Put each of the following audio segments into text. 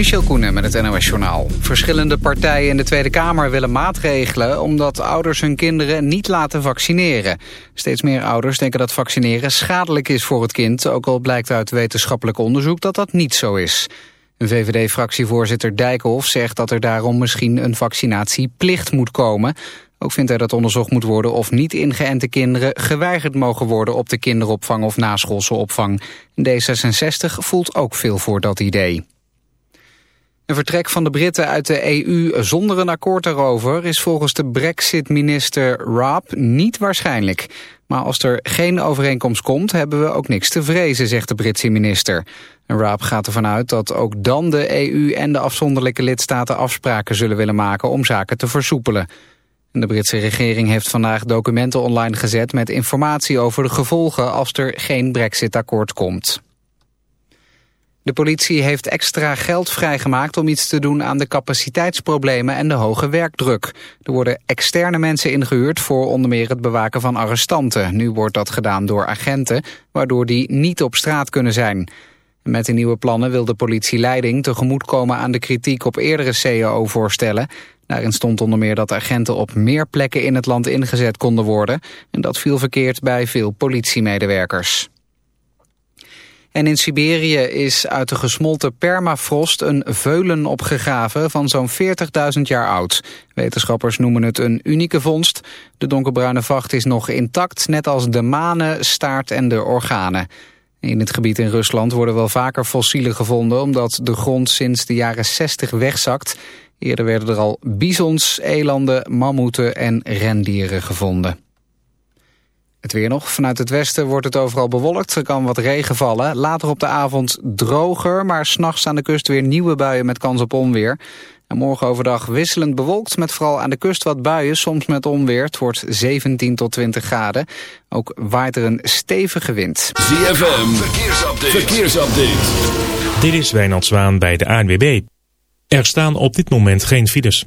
Michel Koenen met het NOS-journaal. Verschillende partijen in de Tweede Kamer willen maatregelen... omdat ouders hun kinderen niet laten vaccineren. Steeds meer ouders denken dat vaccineren schadelijk is voor het kind... ook al blijkt uit wetenschappelijk onderzoek dat dat niet zo is. VVD-fractievoorzitter Dijkhoff zegt dat er daarom misschien een vaccinatieplicht moet komen. Ook vindt hij dat onderzocht moet worden of niet ingeënte kinderen geweigerd mogen worden op de kinderopvang of naschoolse opvang. D66 voelt ook veel voor dat idee. Een vertrek van de Britten uit de EU zonder een akkoord daarover is volgens de Brexit-minister Raab niet waarschijnlijk. Maar als er geen overeenkomst komt, hebben we ook niks te vrezen, zegt de Britse minister. En Raab gaat ervan uit dat ook dan de EU en de afzonderlijke lidstaten afspraken zullen willen maken om zaken te versoepelen. De Britse regering heeft vandaag documenten online gezet met informatie over de gevolgen als er geen brexit-akkoord komt. De politie heeft extra geld vrijgemaakt om iets te doen aan de capaciteitsproblemen en de hoge werkdruk. Er worden externe mensen ingehuurd voor onder meer het bewaken van arrestanten. Nu wordt dat gedaan door agenten, waardoor die niet op straat kunnen zijn. Met de nieuwe plannen wil de politieleiding tegemoetkomen aan de kritiek op eerdere CAO-voorstellen. Daarin stond onder meer dat agenten op meer plekken in het land ingezet konden worden. En dat viel verkeerd bij veel politiemedewerkers. En in Siberië is uit de gesmolten permafrost een veulen opgegraven van zo'n 40.000 jaar oud. Wetenschappers noemen het een unieke vondst. De donkerbruine vacht is nog intact, net als de manen, staart en de organen. In het gebied in Rusland worden wel vaker fossielen gevonden... omdat de grond sinds de jaren 60 wegzakt. Eerder werden er al bisons, elanden, mammoeten en rendieren gevonden. Het weer nog. Vanuit het westen wordt het overal bewolkt. Er kan wat regen vallen. Later op de avond droger, maar s'nachts aan de kust weer nieuwe buien met kans op onweer. En morgen overdag wisselend bewolkt met vooral aan de kust wat buien, soms met onweer. Het wordt 17 tot 20 graden. Ook waait er een stevige wind. ZFM, verkeersupdate. verkeersupdate. Dit is Wijnand Zwaan bij de ANWB. Er staan op dit moment geen files.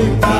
Bye.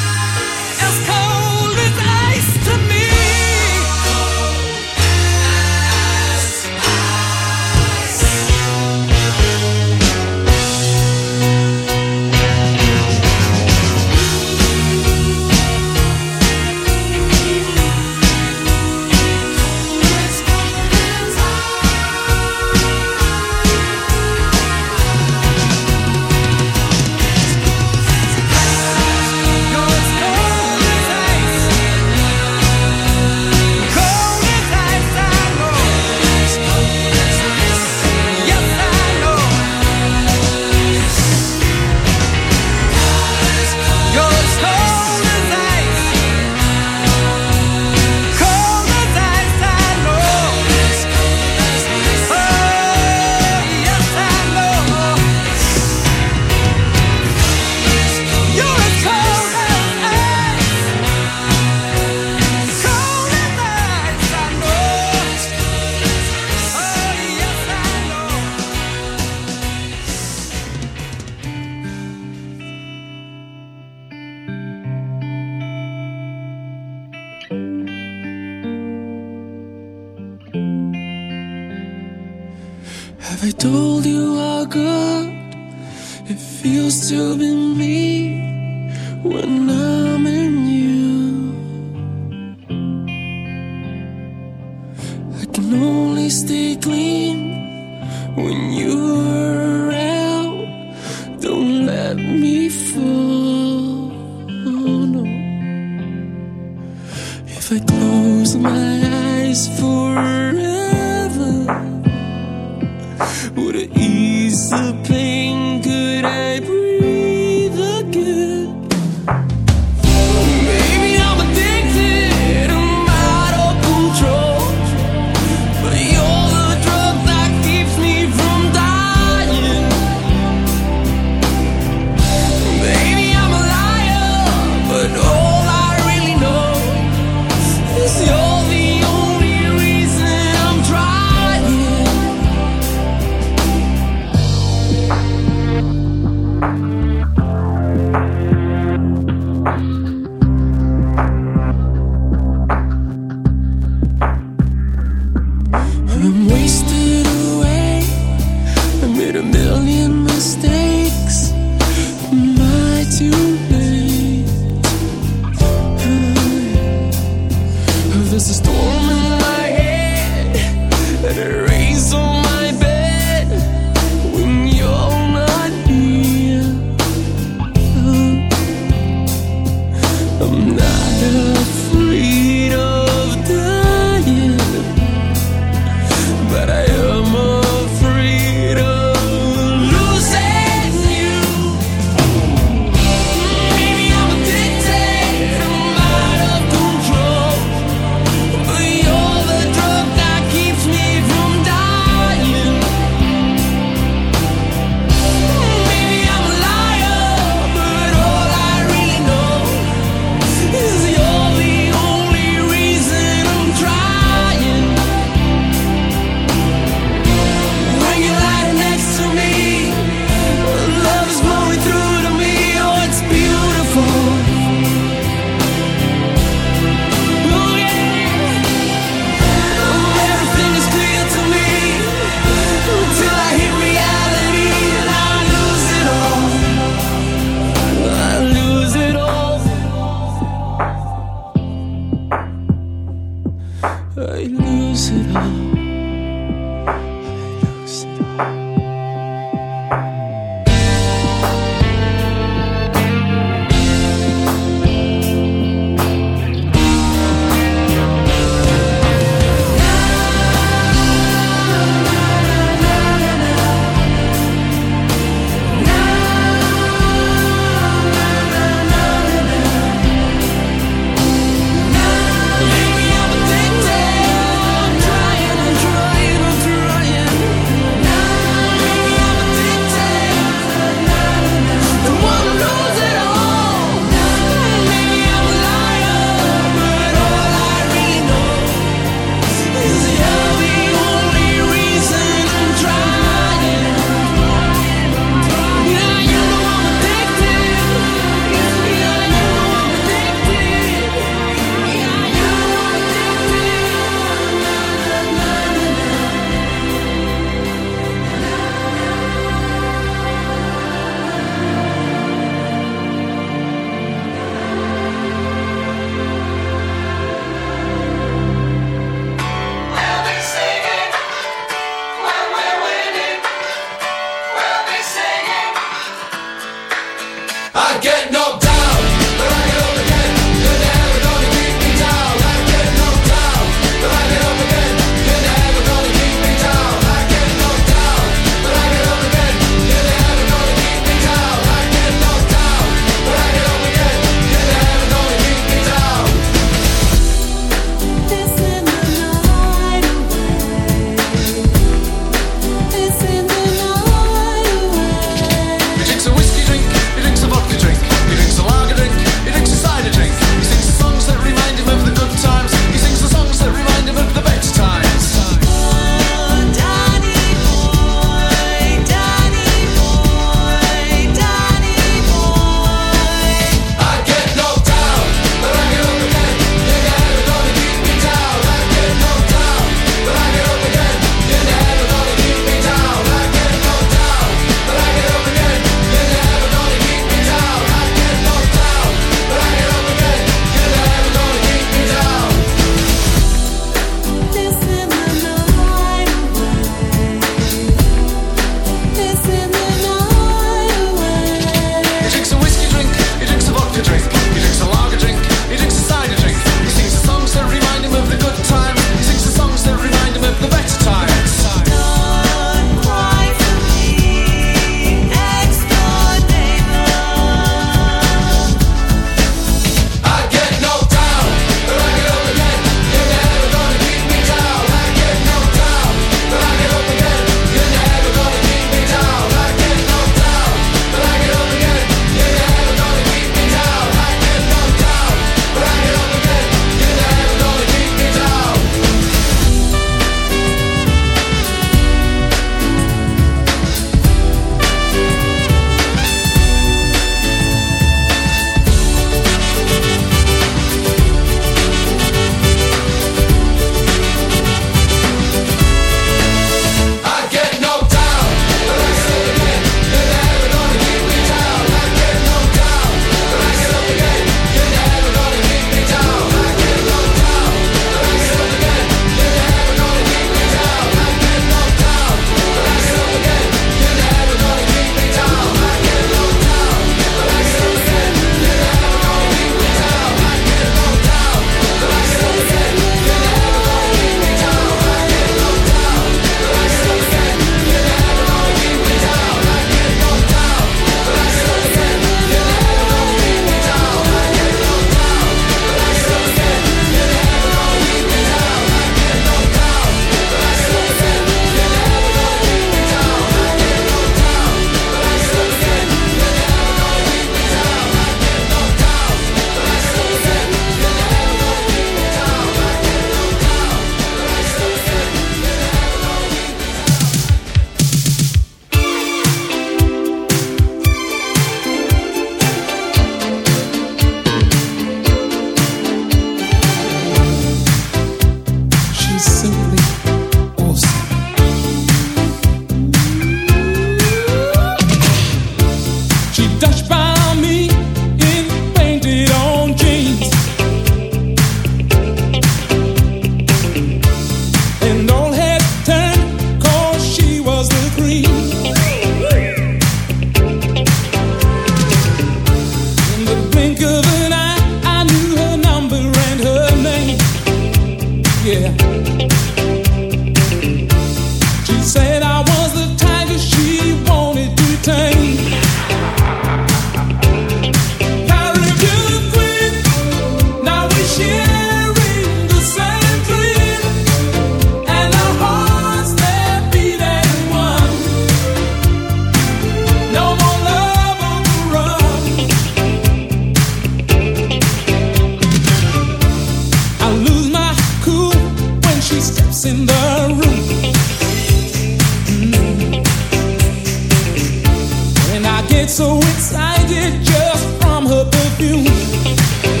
so excited just from her perfume.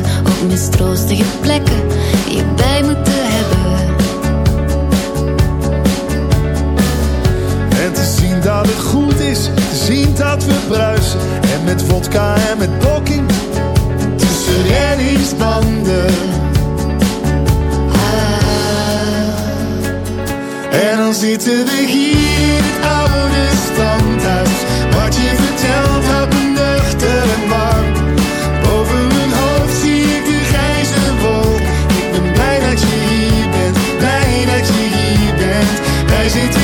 Op ook mistroostige plekken die je bij moet hebben. En te zien dat het goed is, te zien dat we bruisen. En met vodka en met blokking, tussen reddingsbanden. Ah. En dan zitten we hier in het oude standhuis. Wat je vertelt houdt easy to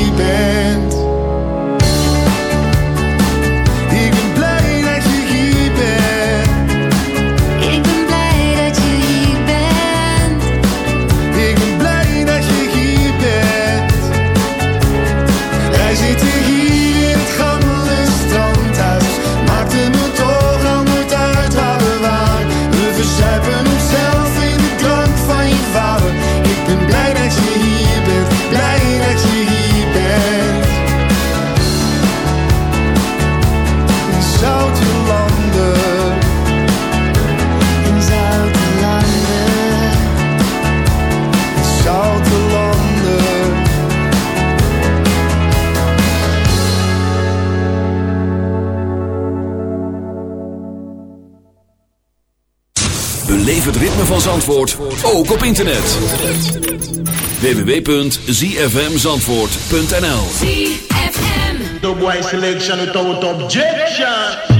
Zandvoort ook op internet. www.zfmzandvoort.nl The boy selection without objection.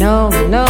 no, no.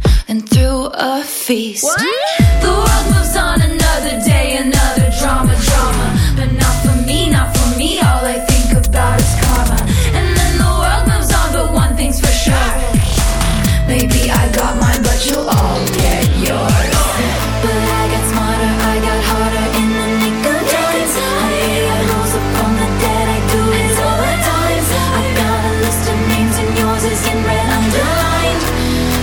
and threw a feast. The world moves on another day, another drama, drama. But not for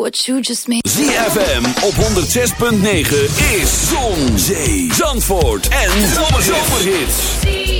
What you just made. ZFM op 106.9 is Zon, Zee, Zandvoort en Zomerhits.